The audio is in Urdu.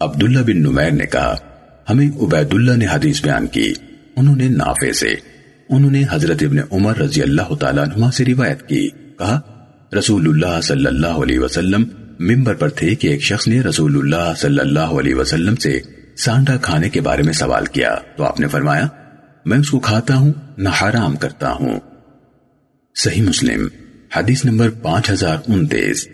عبداللہ بن نمیر نے کہا، ہمیں عبید اللہ نے حدیث بیان کی۔ انہوں نے نافع سے، انہوں نے حضرت ابن عمر رضی اللہ تعالیٰ عنہ سے روایت کی۔ کہا رسول اللہ صلی اللہ علیہ وسلم ممبر پر تھے کہ ایک شخص نے رسول اللہ صلی اللہ علیہ وسلم سے سانڈا کھانے کے بارے میں سوال کیا۔ تو آپ نے فرمایا، میں اس کو کھاتا ہوں، نہ حرام کرتا ہوں۔ صحیح مسلم، حدیث نمبر پانچ ہزار انتیس۔